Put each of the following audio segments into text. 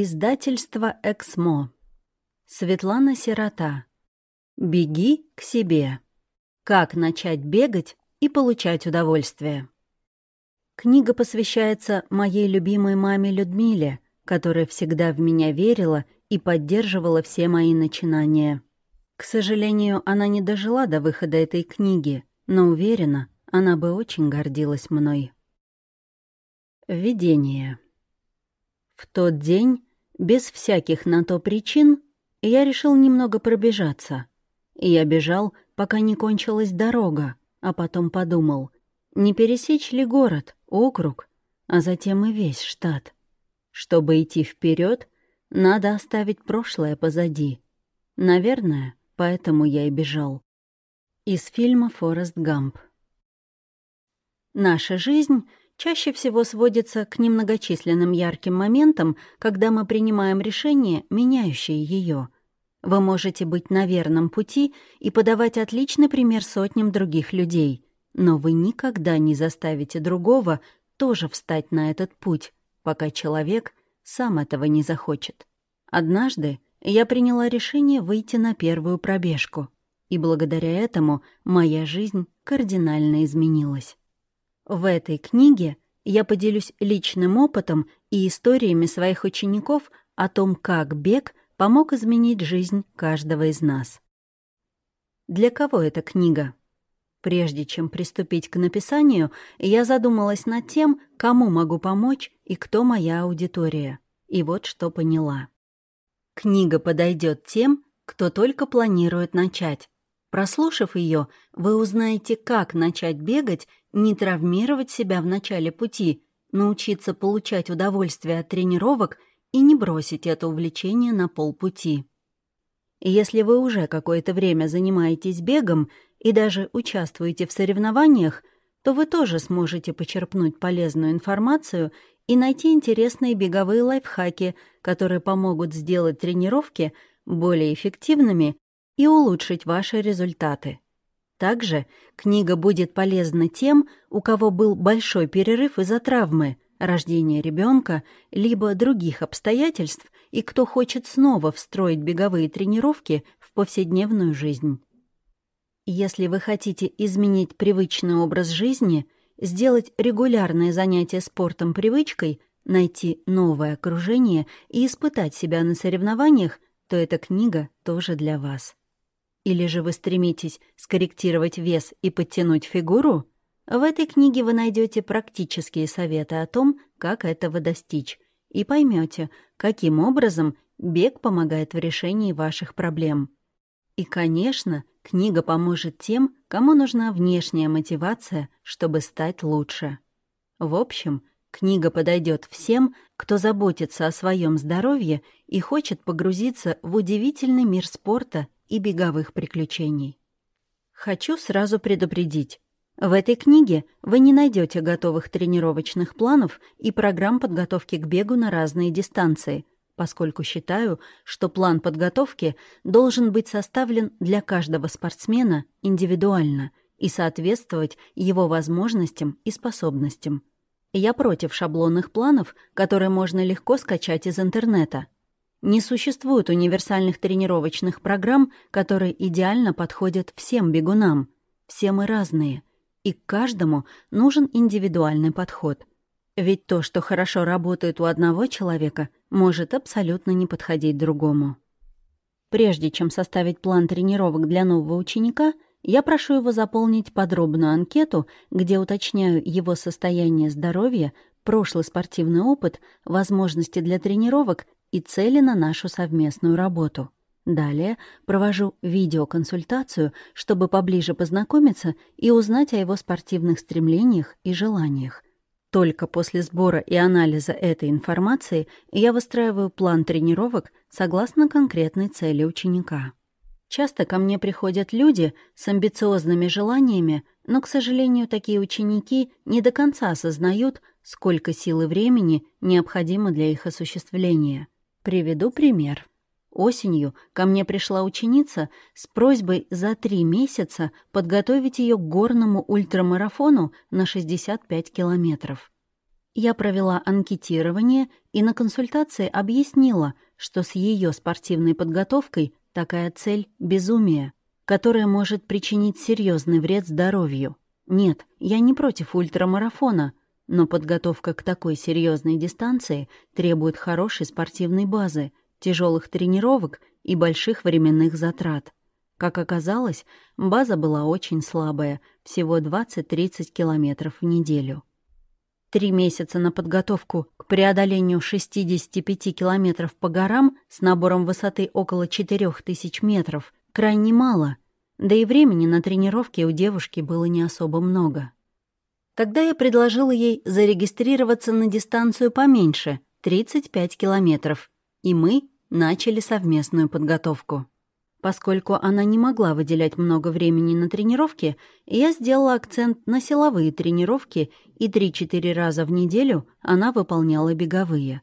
Издательство «Эксмо». Светлана Сирота. «Беги к себе. Как начать бегать и получать удовольствие». Книга посвящается моей любимой маме Людмиле, которая всегда в меня верила и поддерживала все мои начинания. К сожалению, она не дожила до выхода этой книги, но уверена, она бы очень гордилась мной. Введение. В тот день без всяких на то причин я решил немного пробежаться. Я бежал, пока не кончилась дорога, а потом подумал, не пересечь ли город, округ, а затем и весь штат. Чтобы идти вперед, надо оставить прошлое позади. Наверное, поэтому я и бежал. Из фильма «Форест Гамп». Наша жизнь чаще всего сводится к немногочисленным ярким моментам, когда мы принимаем решения, меняющие ее. Вы можете быть на верном пути и подавать отличный пример сотням других людей, но вы никогда не заставите другого тоже встать на этот путь, пока человек сам этого не захочет. Однажды я приняла решение выйти на первую пробежку, и благодаря этому моя жизнь кардинально изменилась. В этой книге я поделюсь личным опытом и историями своих учеников о том, как бег помог изменить жизнь каждого из нас. Для кого эта книга? Прежде чем приступить к написанию, я задумалась над тем, кому могу помочь и кто моя аудитория. И вот что поняла. Книга подойдет тем, кто только планирует начать, Прослушав ее, вы узнаете, как начать бегать, не травмировать себя в начале пути, научиться получать удовольствие от тренировок и не бросить это увлечение на полпути. Если вы уже какое-то время занимаетесь бегом и даже участвуете в соревнованиях, то вы тоже сможете почерпнуть полезную информацию и найти интересные беговые лайфхаки, которые помогут сделать тренировки более эффективными и улучшить ваши результаты. Также книга будет полезна тем, у кого был большой перерыв из-за травмы, рождения ребенка, либо других обстоятельств, и кто хочет снова встроить беговые тренировки в повседневную жизнь. Если вы хотите изменить привычный образ жизни, сделать регулярное занятие спортом привычкой, найти новое окружение и испытать себя на соревнованиях, то эта книга тоже для вас. Или же вы стремитесь скорректировать вес и подтянуть фигуру? В этой книге вы найдете практические советы о том, как этого достичь, и поймете, каким образом бег помогает в решении ваших проблем. И, конечно, книга поможет тем, кому нужна внешняя мотивация, чтобы стать лучше. В общем, книга подойдет всем, кто заботится о своем здоровье и хочет погрузиться в удивительный мир спорта и беговых приключений. Хочу сразу предупредить. В этой книге вы не найдете готовых тренировочных планов и программ подготовки к бегу на разные дистанции, поскольку считаю, что план подготовки должен быть составлен для каждого спортсмена индивидуально и соответствовать его возможностям и способностям. Я против шаблонных планов, которые можно легко скачать из интернета — не существует универсальных тренировочных программ, которые идеально подходят всем бегунам. Все мы разные, и каждому нужен индивидуальный подход. Ведь то, что хорошо работает у одного человека, может абсолютно не подходить другому. Прежде чем составить план тренировок для нового ученика, я прошу его заполнить подробную анкету, где уточняю его состояние здоровья, прошлый спортивный опыт, возможности для тренировок и цели на нашу совместную работу. Далее провожу видеоконсультацию, чтобы поближе познакомиться и узнать о его спортивных стремлениях и желаниях. Только после сбора и анализа этой информации я выстраиваю план тренировок согласно конкретной цели ученика. Часто ко мне приходят люди с амбициозными желаниями, но, к сожалению, такие ученики не до конца осознают, сколько сил и времени необходимо для их осуществления. Приведу пример. Осенью ко мне пришла ученица с просьбой за три месяца подготовить ее к горному ультрамарафону на 65 километров. я провела анкетирование и на консультации объяснила, что с ее спортивной подготовкой такая цель — безумие, которое может причинить серьезный вред здоровью. Нет, я не против ультрамарафона, но подготовка к такой серьезной дистанции требует хорошей спортивной базы, тяжелых тренировок и больших временных затрат. Как оказалось, база была очень слабая, всего 20-30 километров в неделю. Три месяца на подготовку к преодолению 65 километров по горам с набором высоты около 4000 метров крайне мало, да и времени на тренировки у девушки было не особо много. Тогда я предложила ей зарегистрироваться на дистанцию поменьше, 35 километров, и мы начали совместную подготовку. Поскольку она не могла выделять много времени на тренировки, я сделала акцент на силовые тренировки, и 3-4 раза в неделю она выполняла беговые.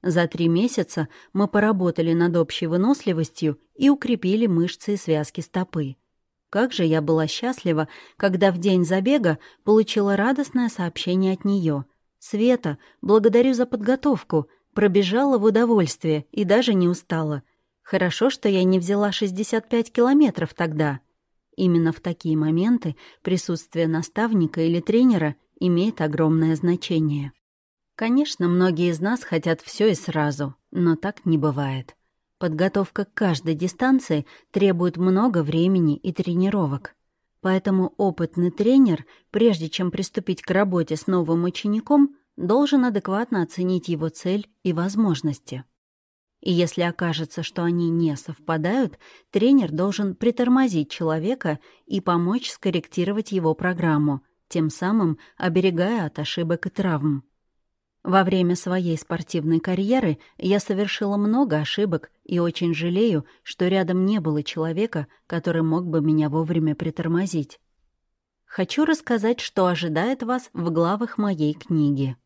За три месяца мы поработали над общей выносливостью и укрепили мышцы и связки стопы. Как же я была счастлива, когда в день забега получила радостное сообщение от нее. «Света, благодарю за подготовку. Пробежала в удовольствие и даже не устала. Хорошо, что я не взяла 65 километров тогда. Именно в такие моменты присутствие наставника или тренера имеет огромное значение. Конечно, многие из нас хотят все и сразу, но так не бывает. Подготовка к каждой дистанции требует много времени и тренировок. Поэтому опытный тренер, прежде чем приступить к работе с новым учеником, должен адекватно оценить его цель и возможности. И если окажется, что они не совпадают, тренер должен притормозить человека и помочь скорректировать его программу, тем самым оберегая от ошибок и травм. Во время своей спортивной карьеры я совершила много ошибок и очень жалею, что рядом не было человека, который мог бы меня вовремя притормозить. Хочу рассказать, что ожидает вас в главах моей книги.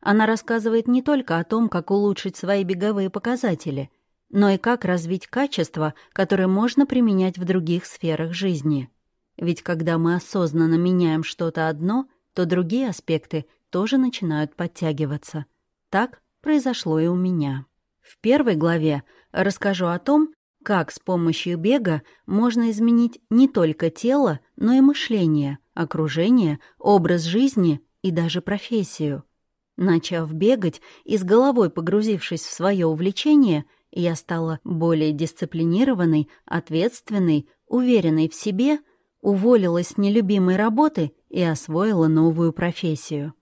Она рассказывает не только о том, как улучшить свои беговые показатели, но и как развить качества, которые можно применять в других сферах жизни. Ведь когда мы осознанно меняем что-то одно, то другие аспекты тоже начинают подтягиваться. Так произошло и у меня. В первой главе расскажу о том, как с помощью бега можно изменить не только тело, но и мышление, окружение, образ жизни и даже профессию. Начав бегать и с головой погрузившись в свое увлечение, я стала более дисциплинированной, ответственной, уверенной в себе, уволилась с нелюбимой работы и освоила новую профессию.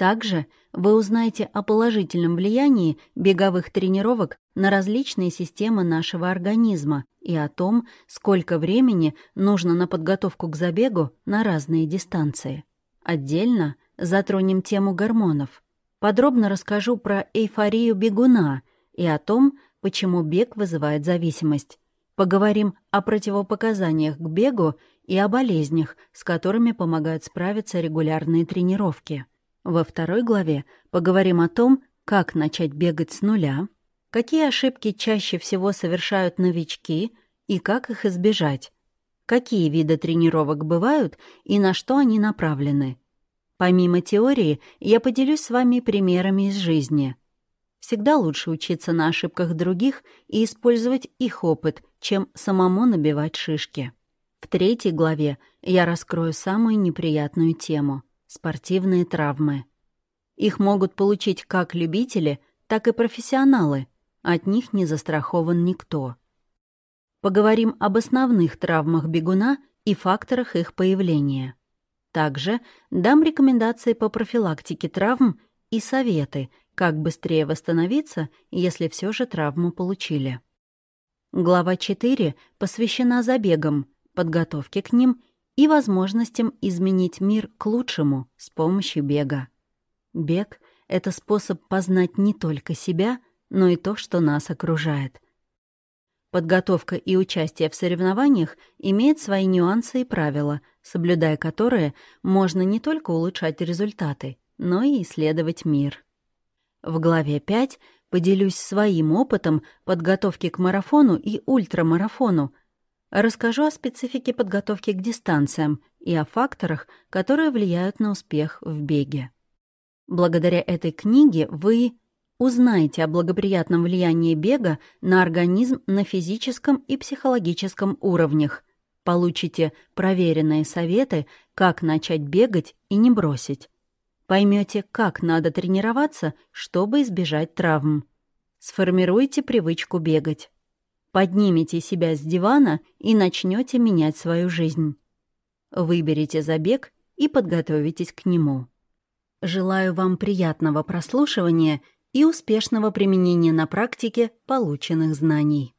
Также вы узнаете о положительном влиянии беговых тренировок на различные системы нашего организма и о том, сколько времени нужно на подготовку к забегу на разные дистанции. Отдельно затронем тему гормонов. Подробно расскажу про эйфорию бегуна и о том, почему бег вызывает зависимость. Поговорим о противопоказаниях к бегу и о болезнях, с которыми помогают справиться регулярные тренировки. Во второй главе поговорим о том, как начать бегать с нуля, какие ошибки чаще всего совершают новички и как их избежать, какие виды тренировок бывают и на что они направлены, Помимо теории, я поделюсь с вами примерами из жизни. Всегда лучше учиться на ошибках других и использовать их опыт, чем самому набивать шишки. В третьей главе я раскрою самую неприятную тему — спортивные травмы. Их могут получить как любители, так и профессионалы. От них не застрахован никто. Поговорим об основных травмах бегуна и факторах их появления. Также дам рекомендации по профилактике травм и советы, как быстрее восстановиться, если все же травму получили. Глава 4 посвящена забегам, подготовке к ним и возможностям изменить мир к лучшему с помощью бега. Бег — это способ познать не только себя, но и то, что нас окружает. Подготовка и участие в соревнованиях имеют свои нюансы и правила, соблюдая которые можно не только улучшать результаты, но и исследовать мир. В главе 5 поделюсь своим опытом подготовки к марафону и ультрамарафону, расскажу о специфике подготовки к дистанциям и о факторах, которые влияют на успех в беге. Благодаря этой книге вы узнаете о благоприятном влиянии бега на организм на физическом и психологическом уровнях, получите проверенные советы, как начать бегать и не бросить. Поймете, как надо тренироваться, чтобы избежать травм. Сформируйте привычку бегать. Поднимите себя с дивана и начнете менять свою жизнь. Выберите забег и подготовитесь к нему. Желаю вам приятного прослушивания и успешного применения на практике полученных знаний.